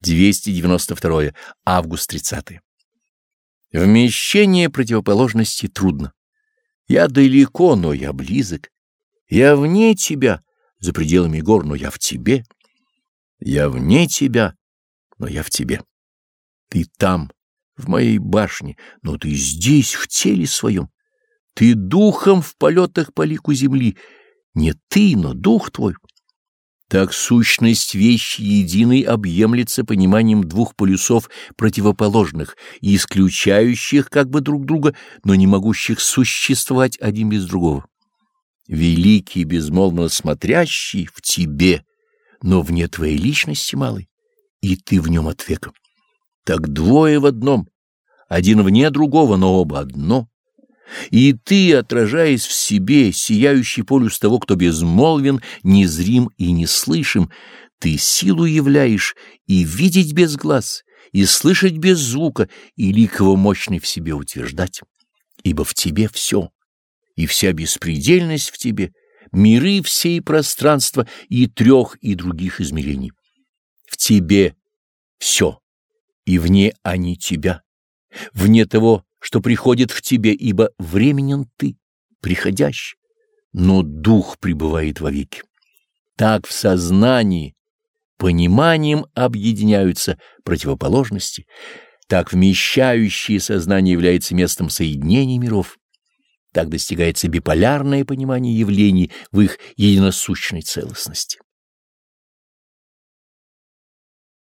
292 август 30 Вмещение противоположности трудно. Я далеко, но я близок. Я вне тебя, за пределами гор, но я в тебе. Я вне тебя, но я в тебе. Ты там, в моей башне, но ты здесь, в теле своем. Ты духом в полетах по лику земли. Не ты, но дух твой. Так сущность вещи единой объемлется пониманием двух полюсов противоположных и исключающих как бы друг друга, но не могущих существовать один без другого. Великий безмолвно смотрящий в тебе, но вне твоей личности малый, и ты в нем от века. Так двое в одном, один вне другого, но оба одно. И ты, отражаясь в себе, сияющий полюс того, кто безмолвен, незрим и неслышим, ты силу являешь и видеть без глаз, и слышать без звука, и лик его мощный в себе утверждать. Ибо в тебе все, и вся беспредельность в тебе, миры все и пространства, и трех, и других измерений. В тебе все, и вне они тебя, вне того, что приходит в тебе, ибо временен ты, приходящий, но дух пребывает вовеки. Так в сознании пониманием объединяются противоположности, так вмещающее сознание является местом соединения миров, так достигается биполярное понимание явлений в их единосущной целостности.